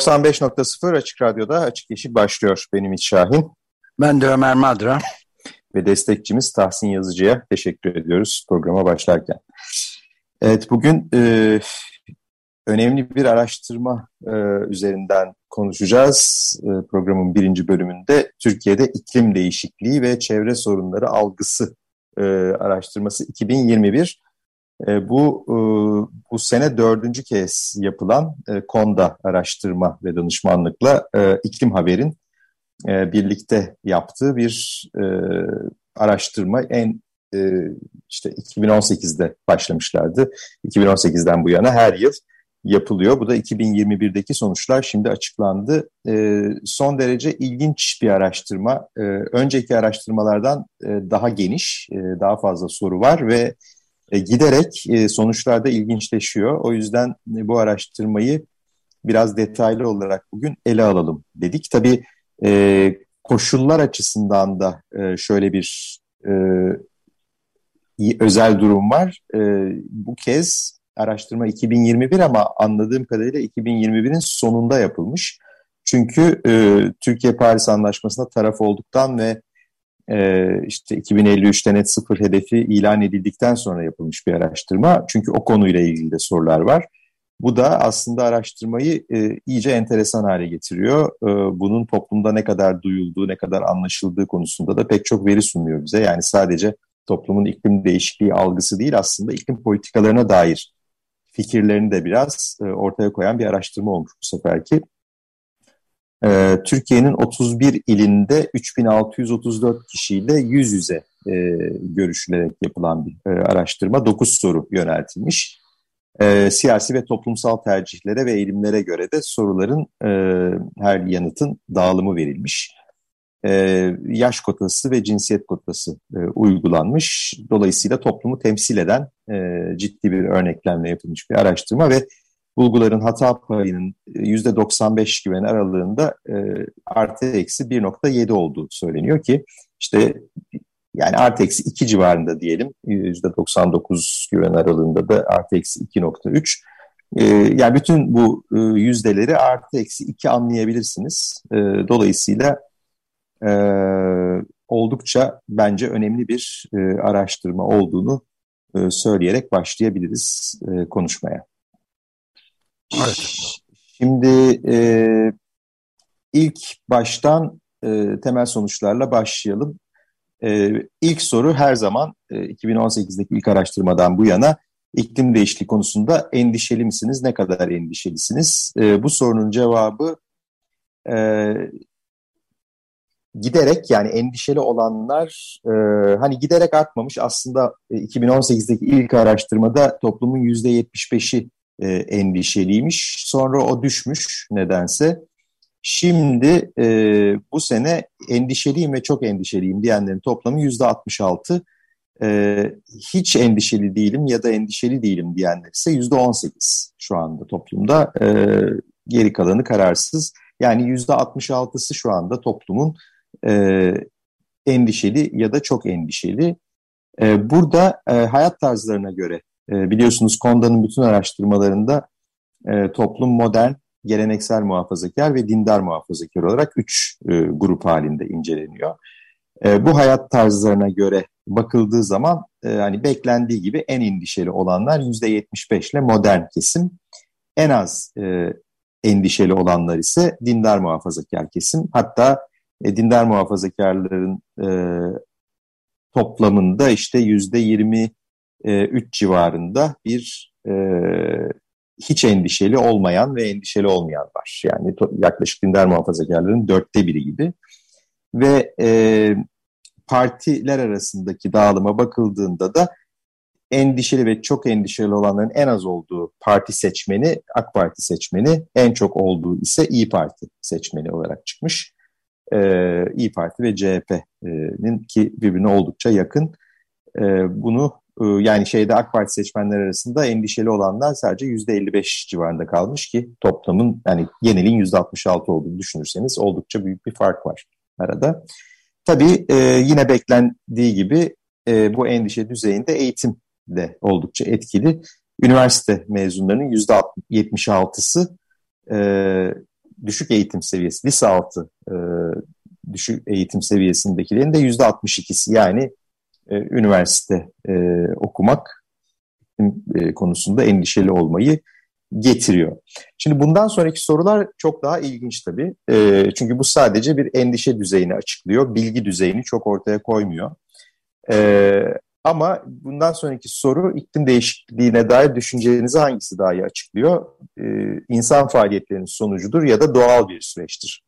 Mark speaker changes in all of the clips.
Speaker 1: ...95.0 Açık Radyo'da Açık Yeşil başlıyor. Benim Ümit Şahin.
Speaker 2: Ben de Ömer Madra.
Speaker 1: Ve destekçimiz Tahsin Yazıcı'ya teşekkür ediyoruz programa başlarken. Evet bugün e, önemli bir araştırma e, üzerinden konuşacağız. E, programın birinci bölümünde Türkiye'de iklim değişikliği ve çevre sorunları algısı e, araştırması 2021. E, bu e, bu sene dördüncü kez yapılan e, KONDA araştırma ve danışmanlıkla e, iklim haberin e, birlikte yaptığı bir e, araştırma en e, işte 2018'de başlamışlardı. 2018'den bu yana her yıl yapılıyor. Bu da 2021'deki sonuçlar şimdi açıklandı. E, son derece ilginç bir araştırma. E, önceki araştırmalardan e, daha geniş, e, daha fazla soru var ve e, giderek e, sonuçlarda ilginçleşiyor. O yüzden e, bu araştırmayı biraz detaylı olarak bugün ele alalım dedik. Tabii koşullar açısından da şöyle bir özel durum var. Bu kez araştırma 2021 ama anladığım kadarıyla 2021'in sonunda yapılmış. Çünkü e, Türkiye-Paris Anlaşması'na taraf olduktan ve işte 2053'te net sıfır hedefi ilan edildikten sonra yapılmış bir araştırma. Çünkü o konuyla ilgili de sorular var. Bu da aslında araştırmayı e, iyice enteresan hale getiriyor. E, bunun toplumda ne kadar duyulduğu, ne kadar anlaşıldığı konusunda da pek çok veri sunuyor bize. Yani sadece toplumun iklim değişikliği algısı değil aslında iklim politikalarına dair fikirlerini de biraz e, ortaya koyan bir araştırma olmuş bu seferki. E, Türkiye'nin 31 ilinde 3634 kişiyle yüz yüze e, görüşülerek yapılan bir e, araştırma. 9 soru yöneltilmiş e, siyasi ve toplumsal tercihlere ve eğilimlere göre de soruların e, her yanıtın dağılımı verilmiş. E, yaş kotası ve cinsiyet kotası e, uygulanmış. Dolayısıyla toplumu temsil eden e, ciddi bir örneklemle yapılmış bir araştırma ve bulguların hata payının %95 güven aralığında e, artı eksi 1.7 olduğu söyleniyor ki işte yani artı eksi 2 civarında diyelim. %99 güven aralığında da artı eksi 2.3. Ee, yani bütün bu e, yüzdeleri artı eksi 2 anlayabilirsiniz. Ee, dolayısıyla e, oldukça bence önemli bir e, araştırma olduğunu söyleyerek başlayabiliriz konuşmaya. Şimdi ilk baştan temel sonuçlarla başlayalım. E, ilk soru her zaman e, 2018'deki ilk araştırmadan bu yana iklim değişikliği konusunda endişeli misiniz? Ne kadar endişelisiniz? E, bu sorunun cevabı e, giderek yani endişeli olanlar e, hani giderek artmamış aslında e, 2018'deki ilk araştırmada toplumun %75'i e, endişeliymiş. Sonra o düşmüş nedense. Şimdi e, bu sene endişeliyim ve çok endişeliyim diyenlerin toplamı yüzde 66. E, hiç endişeli değilim ya da endişeli değilim diyenler ise yüzde 18 şu anda toplumda. E, geri kalanı kararsız. Yani yüzde 66'sı şu anda toplumun e, endişeli ya da çok endişeli. E, burada e, hayat tarzlarına göre e, biliyorsunuz Konda'nın bütün araştırmalarında e, toplum modern, geleneksel muhafazakar ve dindar muhafazakar olarak üç e, grup halinde inceleniyor. E, bu hayat tarzlarına göre bakıldığı zaman hani beklendiği gibi en endişeli olanlar %75 ile modern kesim. En az endişeli olanlar ise dindar muhafazakar kesim. Hatta dindar muhafazakarların toplamında işte %23 civarında bir e, hiç endişeli olmayan ve endişeli olmayan var. Yani yaklaşık dindar muhafazakarların dörtte biri gibi. Ve e, partiler arasındaki dağılıma bakıldığında da endişeli ve çok endişeli olanların en az olduğu parti seçmeni AK Parti seçmeni, en çok olduğu ise İyi Parti seçmeni olarak çıkmış. Ee, İyi Parti ve CHP'nin ki birbirine oldukça yakın. Ee, bunu e, yani şeyde AK Parti seçmenler arasında endişeli olanlar sadece %55 civarında kalmış ki toplamın yani genelin %66 olduğunu düşünürseniz oldukça büyük bir fark var arada. Tabii e, yine beklendiği gibi e, bu endişe düzeyinde eğitim de oldukça etkili. Üniversite mezunlarının %76'sı e, düşük eğitim seviyesi, lise altı düşük eğitim seviyesindekilerin de %62'si yani e, üniversite e, okumak e, konusunda endişeli olmayı getiriyor. Şimdi bundan sonraki sorular çok daha ilginç tabii. E, çünkü bu sadece bir endişe düzeyini açıklıyor. Bilgi düzeyini çok ortaya koymuyor. E, ama bundan sonraki soru iklim değişikliğine dair düşüncelerinizi hangisi daha iyi açıklıyor? E, insan faaliyetlerinin sonucudur ya da doğal bir süreçtir.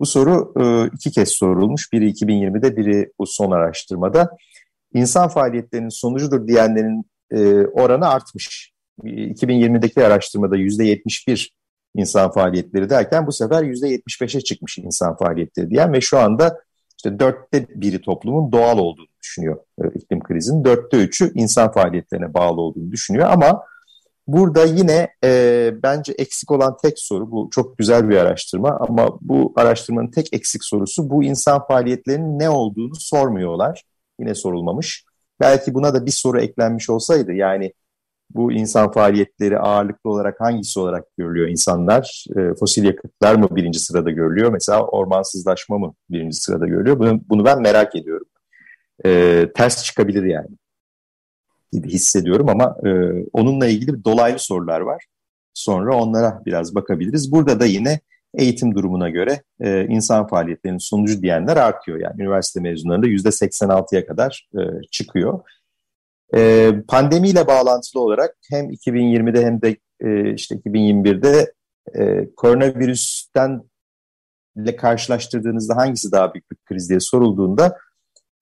Speaker 1: Bu soru e, iki kez sorulmuş. Biri 2020'de, biri bu son araştırmada. İnsan faaliyetlerinin sonucudur diyenlerin e, oranı artmış. 2020'deki araştırmada %71 insan faaliyetleri derken bu sefer %75'e çıkmış insan faaliyetleri diyen ve şu anda işte dörtte biri toplumun doğal olduğunu düşünüyor e, iklim krizinin. Dörtte üçü insan faaliyetlerine bağlı olduğunu düşünüyor ama burada yine e, bence eksik olan tek soru bu çok güzel bir araştırma ama bu araştırmanın tek eksik sorusu bu insan faaliyetlerinin ne olduğunu sormuyorlar. Yine sorulmamış. Belki buna da bir soru eklenmiş olsaydı yani bu insan faaliyetleri ağırlıklı olarak hangisi olarak görülüyor insanlar? E, fosil yakıtlar mı birinci sırada görülüyor? Mesela ormansızlaşma mı birinci sırada görülüyor? Bunu, bunu ben merak ediyorum. E, ters çıkabilir yani hissediyorum ama e, onunla ilgili dolaylı sorular var. Sonra onlara biraz bakabiliriz. Burada da yine eğitim durumuna göre e, insan faaliyetlerinin sonucu diyenler artıyor. Yani üniversite mezunlarında %86'ya kadar e, çıkıyor. E, pandemiyle bağlantılı olarak hem 2020'de hem de e, işte 2021'de e, koronavirüsten ile karşılaştırdığınızda hangisi daha büyük bir kriz diye sorulduğunda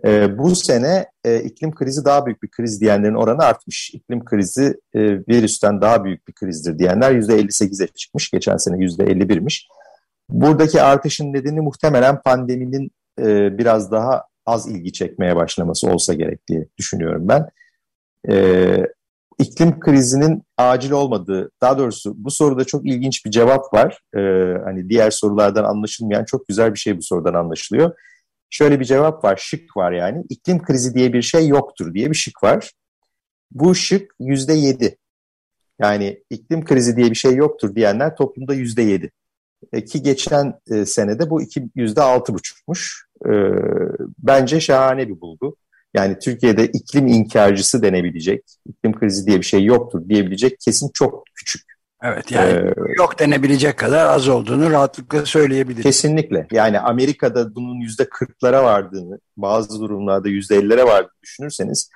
Speaker 1: e, bu sene e, iklim krizi daha büyük bir kriz diyenlerin oranı artmış. İklim krizi e, virüsten daha büyük bir krizdir diyenler %58'e çıkmış. Geçen sene %51'miş. Buradaki artışın nedeni muhtemelen pandeminin e, biraz daha az ilgi çekmeye başlaması olsa gerek diye düşünüyorum ben e, iklim krizinin acil olmadığı, daha doğrusu bu soruda çok ilginç bir cevap var. E, hani diğer sorulardan anlaşılmayan çok güzel bir şey bu sorudan anlaşılıyor. Şöyle bir cevap var, şık var yani. İklim krizi diye bir şey yoktur diye bir şık var. Bu şık yüzde yedi. Yani iklim krizi diye bir şey yoktur diyenler toplumda yüzde yedi. E, ki geçen e, senede bu yüzde altı buçukmuş. E, bence şahane bir bulgu. Yani Türkiye'de iklim inkarcısı denebilecek, iklim krizi diye bir şey yoktur diyebilecek kesin çok küçük.
Speaker 2: Evet yani ee, yok denebilecek kadar az olduğunu rahatlıkla söyleyebiliriz.
Speaker 1: Kesinlikle. Yani Amerika'da bunun yüzde kırklara vardığını, bazı durumlarda yüzde ellilere vardığını düşünürseniz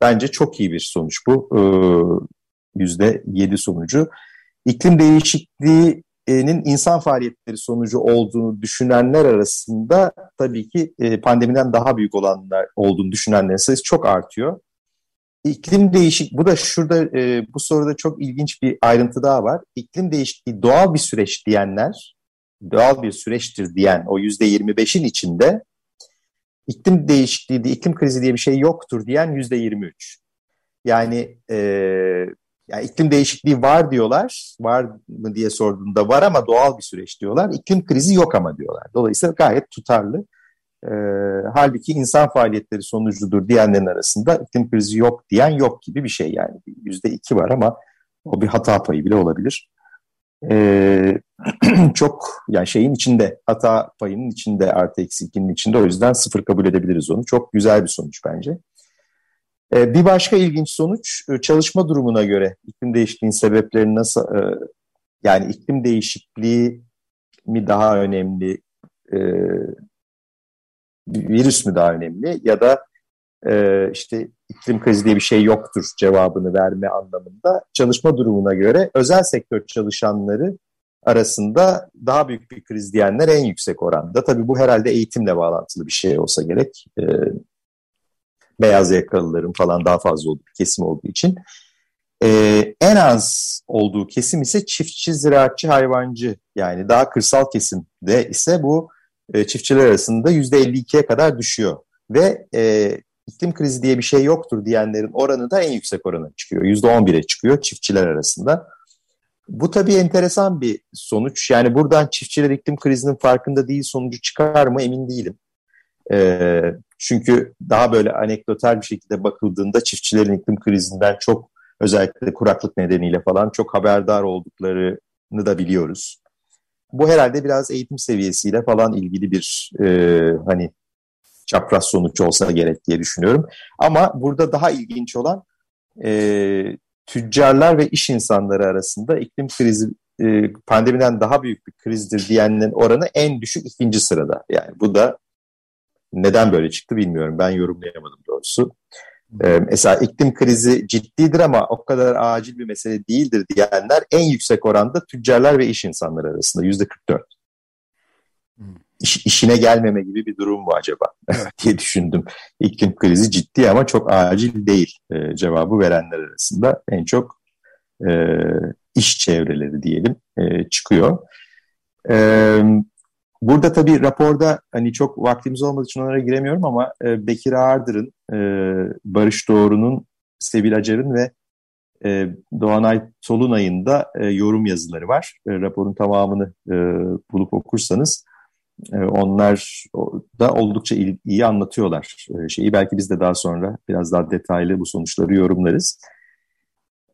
Speaker 1: bence çok iyi bir sonuç bu. Ee, yüzde yedi sonucu. İklim değişikliği insan faaliyetleri sonucu olduğunu düşünenler arasında tabii ki e, pandemiden daha büyük olanlar olduğunu düşünenlerin sayısı çok artıyor. İklim değişik, bu da şurada e, bu soruda çok ilginç bir ayrıntı daha var. İklim değişikliği doğal bir süreç diyenler, doğal bir süreçtir diyen o yüzde 25'in içinde iklim değişikliği, iklim krizi diye bir şey yoktur diyen yüzde 23. Yani e, yani iklim değişikliği var diyorlar. Var mı diye sorduğunda var ama doğal bir süreç diyorlar. İklim krizi yok ama diyorlar. Dolayısıyla gayet tutarlı. E, halbuki insan faaliyetleri sonucudur diyenlerin arasında iklim krizi yok diyen yok gibi bir şey yani. Yüzde iki var ama o bir hata payı bile olabilir. E, çok yani şeyin içinde hata payının içinde artı eksi ikinin içinde o yüzden sıfır kabul edebiliriz onu. Çok güzel bir sonuç bence. Ee, bir başka ilginç sonuç e, çalışma durumuna göre iklim değişikliğinin sebepleri nasıl e, yani iklim değişikliği mi daha önemli e, virüs mü daha önemli ya da işte iklim krizi diye bir şey yoktur cevabını verme anlamında çalışma durumuna göre özel sektör çalışanları arasında daha büyük bir kriz diyenler en yüksek oranda. Tabii bu herhalde eğitimle bağlantılı bir şey olsa gerek. beyaz yakalıların falan daha fazla olduğu kesim olduğu için. Ee, en az olduğu kesim ise çiftçi, ziraatçı, hayvancı yani daha kırsal kesimde ise bu e, çiftçiler arasında %52'ye kadar düşüyor. Ve e, iklim krizi diye bir şey yoktur diyenlerin oranı da en yüksek orana çıkıyor. %11'e çıkıyor çiftçiler arasında. Bu tabii enteresan bir sonuç. Yani buradan çiftçiler iklim krizinin farkında değil sonucu çıkar mı emin değilim. E, çünkü daha böyle anekdotal bir şekilde bakıldığında çiftçilerin iklim krizinden çok özellikle kuraklık nedeniyle falan çok haberdar olduklarını da biliyoruz. Bu herhalde biraz eğitim seviyesiyle falan ilgili bir e, hani çapraz sonuç olsa gerek diye düşünüyorum. Ama burada daha ilginç olan e, tüccarlar ve iş insanları arasında iklim krizi e, pandemiden daha büyük bir krizdir diyenlerin oranı en düşük ikinci sırada. Yani bu da neden böyle çıktı bilmiyorum. Ben yorumlayamadım doğrusu. Ee, mesela iklim krizi ciddidir ama o kadar acil bir mesele değildir diyenler en yüksek oranda tüccarlar ve iş insanları arasında yüzde 44. Hmm. İş, işine gelmeme gibi bir durum mu acaba diye düşündüm. İklim krizi ciddi ama çok acil değil e, cevabı verenler arasında en çok e, iş çevreleri diyelim e, çıkıyor. Evet. Burada tabii raporda hani çok vaktimiz olmadığı için onlara giremiyorum ama e, Bekir Ağırdır'ın, e, Barış Doğru'nun, Sevil Acar'ın ve e, Doğanay Solunay'ın da e, yorum yazıları var. E, raporun tamamını e, bulup okursanız e, onlar da oldukça iyi, iyi anlatıyorlar e, şeyi. Belki biz de daha sonra biraz daha detaylı bu sonuçları yorumlarız.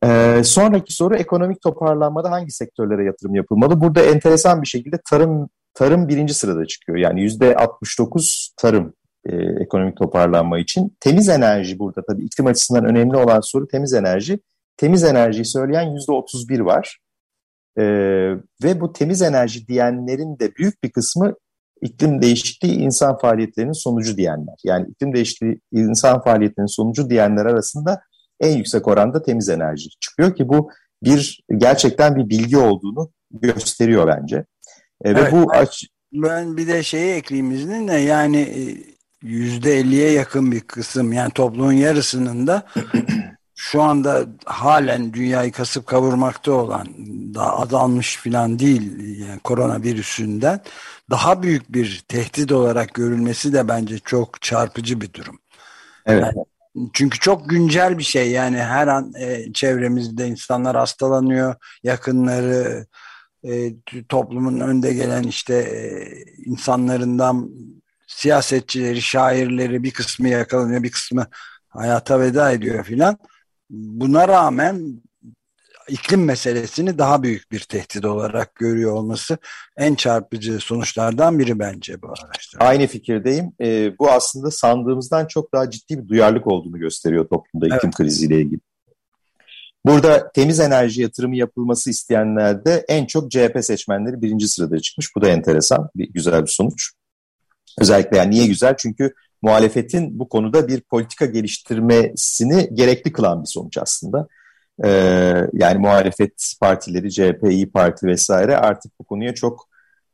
Speaker 1: Ee, sonraki soru ekonomik toparlanmada hangi sektörlere yatırım yapılmalı? Burada enteresan bir şekilde tarım tarım birinci sırada çıkıyor. Yani yüzde 69 tarım e, ekonomik toparlanma için. Temiz enerji burada tabii iklim açısından önemli olan soru temiz enerji. Temiz enerjiyi söyleyen yüzde 31 var. E, ve bu temiz enerji diyenlerin de büyük bir kısmı iklim değişikliği insan faaliyetlerinin sonucu diyenler. Yani iklim değişikliği insan faaliyetlerinin sonucu diyenler arasında en yüksek oranda temiz enerji çıkıyor ki bu bir gerçekten bir bilgi olduğunu gösteriyor bence.
Speaker 2: E, evet, ve bu ben, aç... ben bir de şeyi ekleyeyim izninle yani e, yüzde elliye yakın bir kısım yani toplumun yarısının da şu anda halen dünyayı kasıp kavurmakta olan daha azalmış falan değil yani koronavirüsünden daha büyük bir tehdit olarak görülmesi de bence çok çarpıcı bir durum. Evet. Yani, çünkü çok güncel bir şey yani her an e, çevremizde insanlar hastalanıyor, yakınları e, toplumun önde gelen işte e, insanlarından siyasetçileri, şairleri bir kısmı yakalanıyor, bir kısmı hayata veda ediyor filan. Buna rağmen iklim meselesini daha büyük bir tehdit olarak görüyor olması en çarpıcı sonuçlardan biri bence bu araştırma.
Speaker 1: Aynı fikirdeyim. E, bu aslında sandığımızdan çok daha ciddi bir duyarlılık olduğunu gösteriyor toplumda iklim evet. kriziyle ilgili. Burada temiz enerji yatırımı yapılması isteyenlerde en çok CHP seçmenleri birinci sırada çıkmış. Bu da enteresan, bir güzel bir sonuç. Özellikle yani niye güzel? Çünkü muhalefetin bu konuda bir politika geliştirmesini gerekli kılan bir sonuç aslında. Ee, yani muhalefet partileri, CHP, İyi Parti vesaire artık bu konuya çok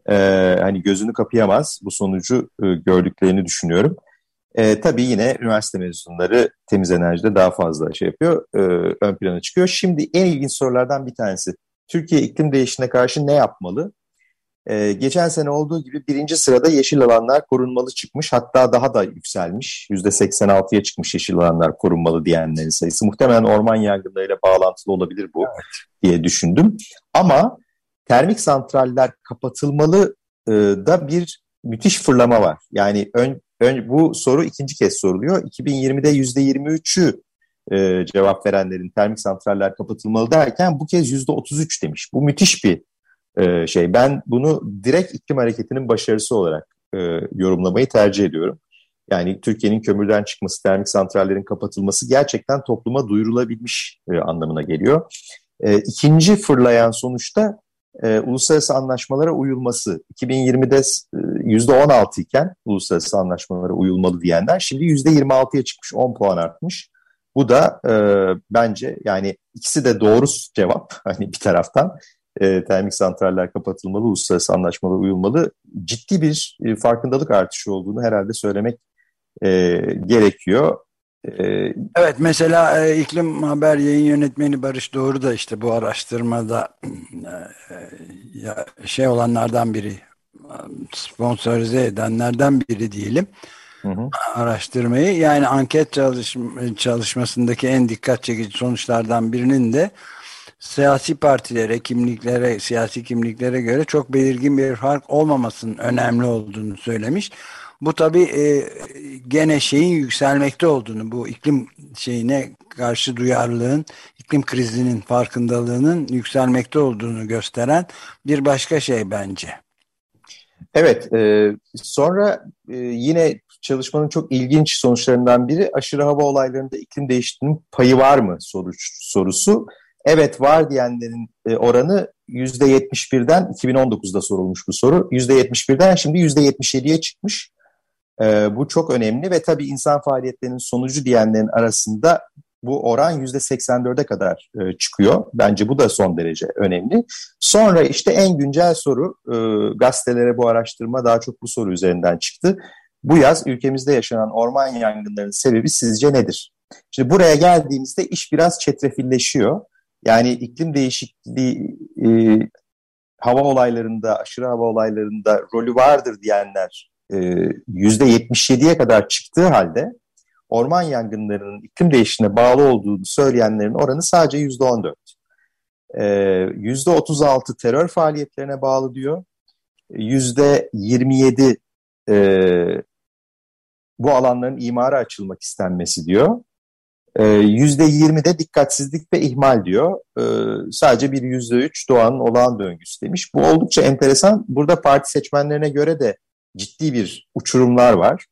Speaker 1: e, hani gözünü kapayamaz. Bu sonucu e, gördüklerini düşünüyorum. E, tabii yine üniversite mezunları temiz enerjide daha fazla şey yapıyor, e, ön plana çıkıyor. Şimdi en ilginç sorulardan bir tanesi. Türkiye iklim değişimine karşı ne yapmalı? E, geçen sene olduğu gibi birinci sırada yeşil alanlar korunmalı çıkmış. Hatta daha da yükselmiş. %86'ya çıkmış yeşil alanlar korunmalı diyenlerin sayısı. Muhtemelen orman yangınlarıyla bağlantılı olabilir bu evet. diye düşündüm. Ama termik santraller kapatılmalı e, da bir müthiş fırlama var. Yani ön, ön, bu soru ikinci kez soruluyor. 2020'de %23'ü e, cevap verenlerin termik santraller kapatılmalı derken bu kez %33 demiş. Bu müthiş bir e, şey. Ben bunu direkt iklim hareketinin başarısı olarak e, yorumlamayı tercih ediyorum. Yani Türkiye'nin kömürden çıkması, termik santrallerin kapatılması gerçekten topluma duyurulabilmiş e, anlamına geliyor. E, ikinci fırlayan sonuçta e, uluslararası anlaşmalara uyulması 2020'de e, %16 iken uluslararası anlaşmalara uyulmalı diyenler şimdi %26'ya çıkmış 10 puan artmış. Bu da e, bence yani ikisi de doğru cevap hani bir taraftan e, termik santraller kapatılmalı, uluslararası anlaşmalara uyulmalı. Ciddi bir e, farkındalık artışı olduğunu herhalde söylemek e, gerekiyor.
Speaker 2: Ee, evet mesela e, iklim haber yayın yönetmeni Barış Doğru da işte bu araştırmada e, şey olanlardan biri sponsorize edenlerden biri diyelim hı hı. araştırmayı yani anket çalışma, çalışmasındaki en dikkat çekici sonuçlardan birinin de siyasi partilere, kimliklere, siyasi kimliklere göre çok belirgin bir fark olmamasının önemli olduğunu söylemiş. Bu tabi e, gene şeyin yükselmekte olduğunu, bu iklim şeyine karşı duyarlılığın, iklim krizinin farkındalığının yükselmekte olduğunu gösteren bir başka şey bence.
Speaker 1: Evet, e, sonra e, yine çalışmanın çok ilginç sonuçlarından biri aşırı hava olaylarında iklim değişikliğinin payı var mı soru, sorusu. Evet var diyenlerin e, oranı %71'den 2019'da sorulmuş bu soru. %71'den şimdi %77'ye çıkmış. E, bu çok önemli ve tabii insan faaliyetlerinin sonucu diyenlerin arasında bu oran %84'e kadar e, çıkıyor. Bence bu da son derece önemli. Sonra işte en güncel soru, e, gazetelere bu araştırma daha çok bu soru üzerinden çıktı. Bu yaz ülkemizde yaşanan orman yangınlarının sebebi sizce nedir? Şimdi buraya geldiğimizde iş biraz çetrefilleşiyor. Yani iklim değişikliği e, hava olaylarında, aşırı hava olaylarında rolü vardır diyenler %77'ye kadar çıktığı halde orman yangınlarının iklim değişikliğine bağlı olduğunu söyleyenlerin oranı sadece %14. E, %36 terör faaliyetlerine bağlı diyor. %27 e, bu alanların imara açılmak istenmesi diyor. %20 de dikkatsizlik ve ihmal diyor. Sadece bir %3 doğanın olağan döngüsü demiş. Bu oldukça enteresan. Burada parti seçmenlerine göre de ciddi bir uçurumlar var.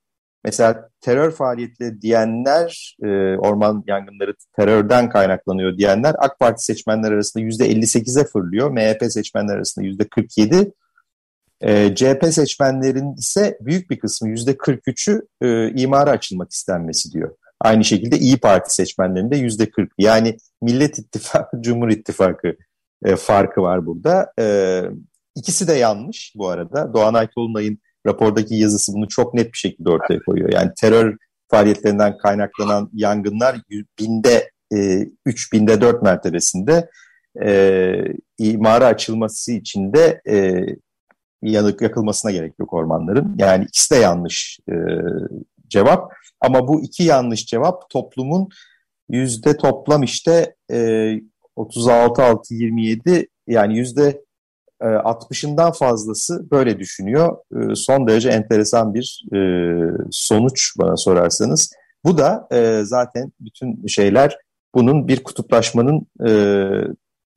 Speaker 1: Mesela terör faaliyetleri diyenler, orman yangınları terörden kaynaklanıyor diyenler AK Parti seçmenler arasında %58'e fırlıyor. MHP seçmenler arasında %47. E, CHP seçmenlerin ise büyük bir kısmı %43'ü e, imara açılmak istenmesi diyor. Aynı şekilde İyi Parti seçmenlerinde yüzde 40. Yani Millet İttifakı, Cumhur İttifakı e, farkı var burada. E, ikisi de yanlış bu arada. Doğan Aytolunay'ın rapordaki yazısı bunu çok net bir şekilde ortaya koyuyor. Yani terör faaliyetlerinden kaynaklanan yangınlar binde e, 3 binde 4 mertebesinde e, imara açılması için de e, yanık yakılmasına gerek yok ormanların. Yani ikisi de yanlış e, cevap. Ama bu iki yanlış cevap toplumun yüzde toplam işte e, 36 6 27 yani yüzde 60'ından e, fazlası böyle düşünüyor. E, son derece enteresan bir e, sonuç bana sorarsanız. Bu da zaten bütün şeyler bunun bir kutuplaşmanın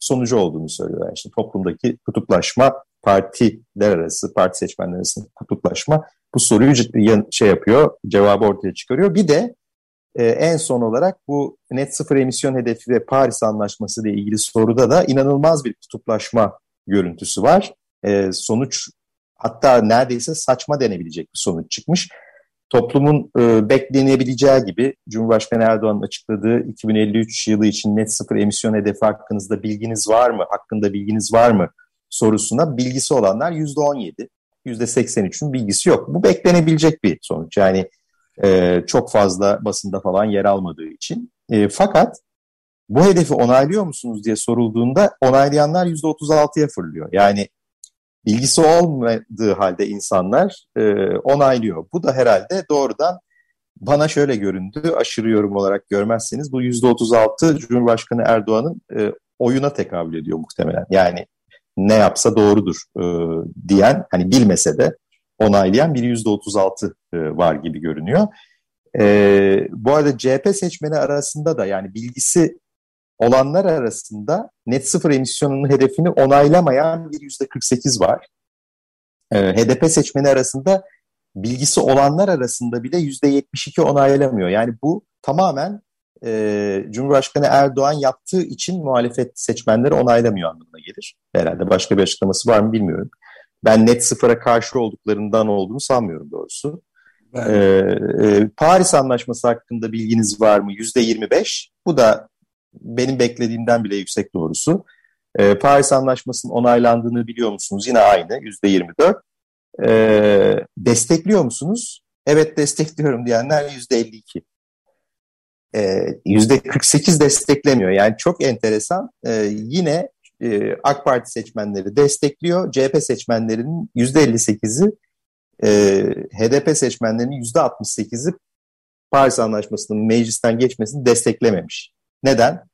Speaker 1: sonucu olduğunu söylüyor. Yani işte toplumdaki kutuplaşma, partiler arası, parti seçmenler arasında kutuplaşma bu soruyu şey yapıyor, cevabı ortaya çıkarıyor. Bir de e, en son olarak bu net sıfır emisyon hedefi ve Paris Anlaşması ile ilgili soruda da inanılmaz bir kutuplaşma görüntüsü var. E, sonuç hatta neredeyse saçma denebilecek bir sonuç çıkmış. Toplumun e, beklenebileceği gibi Cumhurbaşkanı Erdoğan'ın açıkladığı 2053 yılı için net sıfır emisyon hedefi hakkınızda bilginiz var mı, hakkında bilginiz var mı sorusuna bilgisi olanlar %17. %83'ün bilgisi yok. Bu beklenebilecek bir sonuç. Yani e, çok fazla basında falan yer almadığı için. E, fakat bu hedefi onaylıyor musunuz diye sorulduğunda onaylayanlar %36'ya fırlıyor. Yani bilgisi olmadığı halde insanlar e, onaylıyor. Bu da herhalde doğrudan bana şöyle göründü. Aşırı yorum olarak görmezseniz bu %36 Cumhurbaşkanı Erdoğan'ın e, oyuna tekabül ediyor muhtemelen. Yani ne yapsa doğrudur e, diyen, hani bilmese de onaylayan bir yüzde otuz altı e, var gibi görünüyor. E, bu arada CHP seçmeni arasında da yani bilgisi olanlar arasında net sıfır emisyonunun hedefini onaylamayan bir yüzde 48 var. E, HDP seçmeni arasında bilgisi olanlar arasında bile yüzde 72 onaylamıyor. Yani bu tamamen e, Cumhurbaşkanı Erdoğan yaptığı için muhalefet seçmenleri onaylamıyor anlamına gelir. Herhalde başka bir açıklaması var mı bilmiyorum. Ben net sıfıra karşı olduklarından olduğunu sanmıyorum doğrusu. Ee, e, Paris Anlaşması hakkında bilginiz var mı? Yüzde 25. Bu da benim beklediğimden bile yüksek doğrusu. Ee, Paris Anlaşması'nın onaylandığını biliyor musunuz? Yine aynı yüzde 24. Ee, destekliyor musunuz? Evet destekliyorum diyenler yüzde 52. %48 desteklemiyor. Yani çok enteresan. Yine AK Parti seçmenleri destekliyor. CHP seçmenlerinin %58'i HDP seçmenlerinin %68'i Paris Anlaşması'nın meclisten geçmesini desteklememiş. Neden?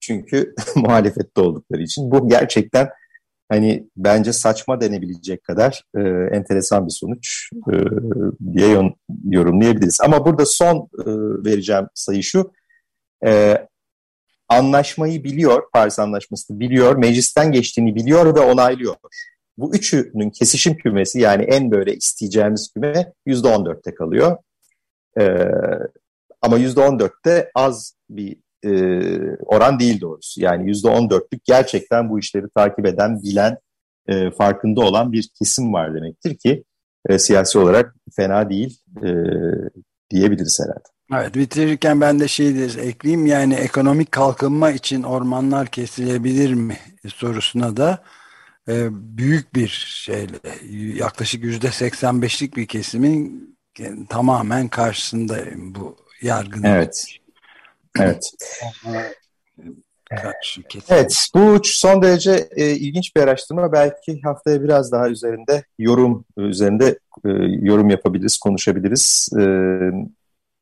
Speaker 1: Çünkü muhalefette oldukları için. Bu gerçekten hani bence saçma denebilecek kadar e, enteresan bir sonuç e, diye yorumlayabiliriz. Ama burada son e, vereceğim sayı şu. E, anlaşmayı biliyor, Paris Anlaşması'nı biliyor, meclisten geçtiğini biliyor ve onaylıyor. Bu üçünün kesişim kümesi yani en böyle isteyeceğimiz küme %14'te kalıyor. Ee, ama %14'te az bir e, oran değil doğrusu. Yani %14'lük gerçekten bu işleri takip eden, bilen, e, farkında olan bir kesim var demektir ki e, siyasi olarak fena değil e, diyebiliriz herhalde.
Speaker 2: Evet bitirirken ben de şey de ekleyeyim yani ekonomik kalkınma için ormanlar kesilebilir mi sorusuna da e, büyük bir şeyle yaklaşık yüzde 85'lik bir kesimin tamamen karşısındayım bu yargının.
Speaker 1: Evet. Evet. Evet, bu son derece e, ilginç bir araştırma. Belki haftaya biraz daha üzerinde yorum üzerinde e, yorum yapabiliriz, konuşabiliriz. E,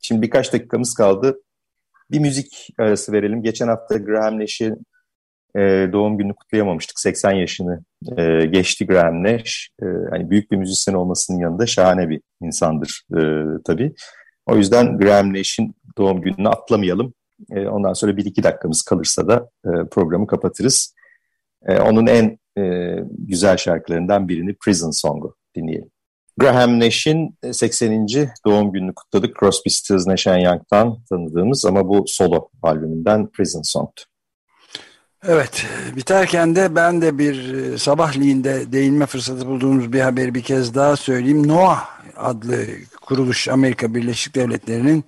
Speaker 1: şimdi birkaç dakikamız kaldı. Bir müzik arası verelim. Geçen hafta Graham Nash'in e, doğum gününü kutlayamamıştık. 80 yaşını e, geçti Graham Nash. E, hani büyük bir müzisyen olmasının yanında şahane bir insandır e, tabii. O yüzden Graham Nash'in doğum gününü atlamayalım. E, ondan sonra bir iki dakikamız kalırsa da e, programı kapatırız. E, onun en güzel şarkılarından birini Prison Song'u dinleyelim. Graham Nash'in 80. doğum gününü kutladık. Crosby, Stills, Nash Young'dan tanıdığımız ama bu solo albümünden Prison Song'tu.
Speaker 2: Evet, biterken de ben de bir e, sabahliğinde değinme fırsatı bulduğumuz bir haberi bir kez daha söyleyeyim. NOAA adlı kuruluş Amerika Birleşik Devletleri'nin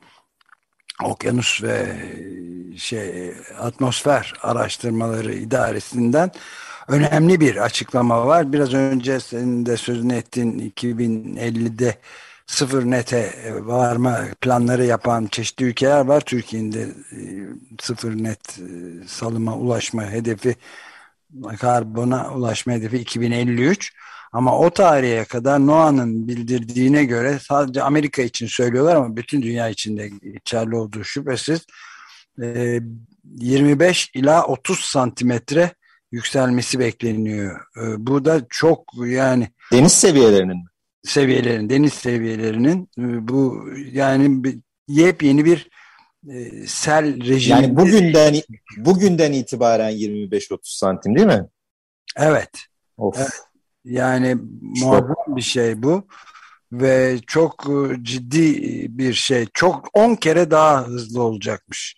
Speaker 2: okyanus ve e, şey atmosfer araştırmaları idaresinden önemli bir açıklama var. Biraz önce senin de sözünü ettiğin 2050'de sıfır nete e, varma planları yapan çeşitli ülkeler var. Türkiye'nin de e, sıfır net e, salıma ulaşma hedefi karbona ulaşma hedefi 2053. Ama o tarihe kadar NOAA'nın bildirdiğine göre sadece Amerika için söylüyorlar ama bütün dünya için de geçerli olduğu şüphesiz 25 ila 30 santimetre yükselmesi bekleniyor. Bu da çok yani
Speaker 1: deniz seviyelerinin
Speaker 2: seviyelerin, deniz seviyelerinin e, bu yani yepyeni bir e, sel rejimi.
Speaker 1: Yani bugünden bugünden itibaren 25-30 santim değil mi?
Speaker 2: Evet. Of. evet. Yani muazzam bir şey bu ve çok e, ciddi bir şey. Çok 10 kere daha hızlı olacakmış.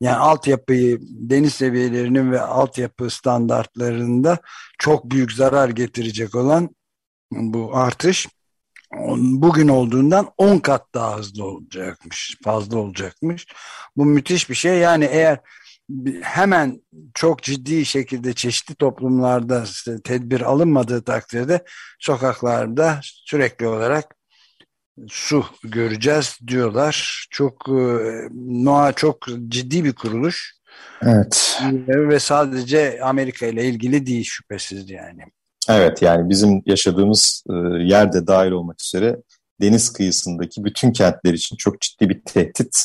Speaker 2: Yani altyapıyı deniz seviyelerinin ve altyapı standartlarında çok büyük zarar getirecek olan bu artış bugün olduğundan 10 kat daha hızlı olacakmış, fazla olacakmış. Bu müthiş bir şey. Yani eğer hemen çok ciddi şekilde çeşitli toplumlarda tedbir alınmadığı takdirde sokaklarda sürekli olarak su göreceğiz diyorlar. Çok e, NOAA çok ciddi bir kuruluş.
Speaker 1: Evet.
Speaker 2: Ve sadece Amerika ile ilgili değil şüphesiz yani.
Speaker 1: Evet yani bizim yaşadığımız e, yerde dahil olmak üzere deniz kıyısındaki bütün kentler için çok ciddi bir tehdit.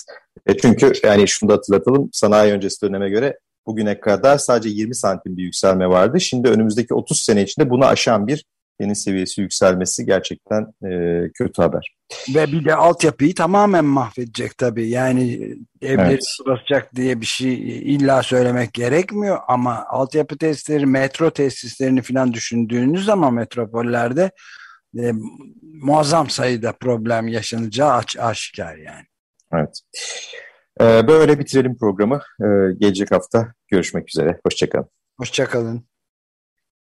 Speaker 1: E çünkü yani şunu da hatırlatalım sanayi öncesi döneme göre bugüne kadar sadece 20 santim bir yükselme vardı. Şimdi önümüzdeki 30 sene içinde bunu aşan bir deniz seviyesi yükselmesi gerçekten e, kötü haber.
Speaker 2: Ve bir de altyapıyı tamamen mahvedecek tabii. Yani evleri evet. basacak diye bir şey illa söylemek gerekmiyor ama altyapı testleri, metro tesislerini falan düşündüğünüz zaman metropollerde e, muazzam sayıda problem yaşanacağı aç, aşikar yani.
Speaker 1: Evet. Ee, böyle bitirelim programı. Ee, gelecek hafta görüşmek üzere. Hoşçakalın.
Speaker 2: Hoşçakalın.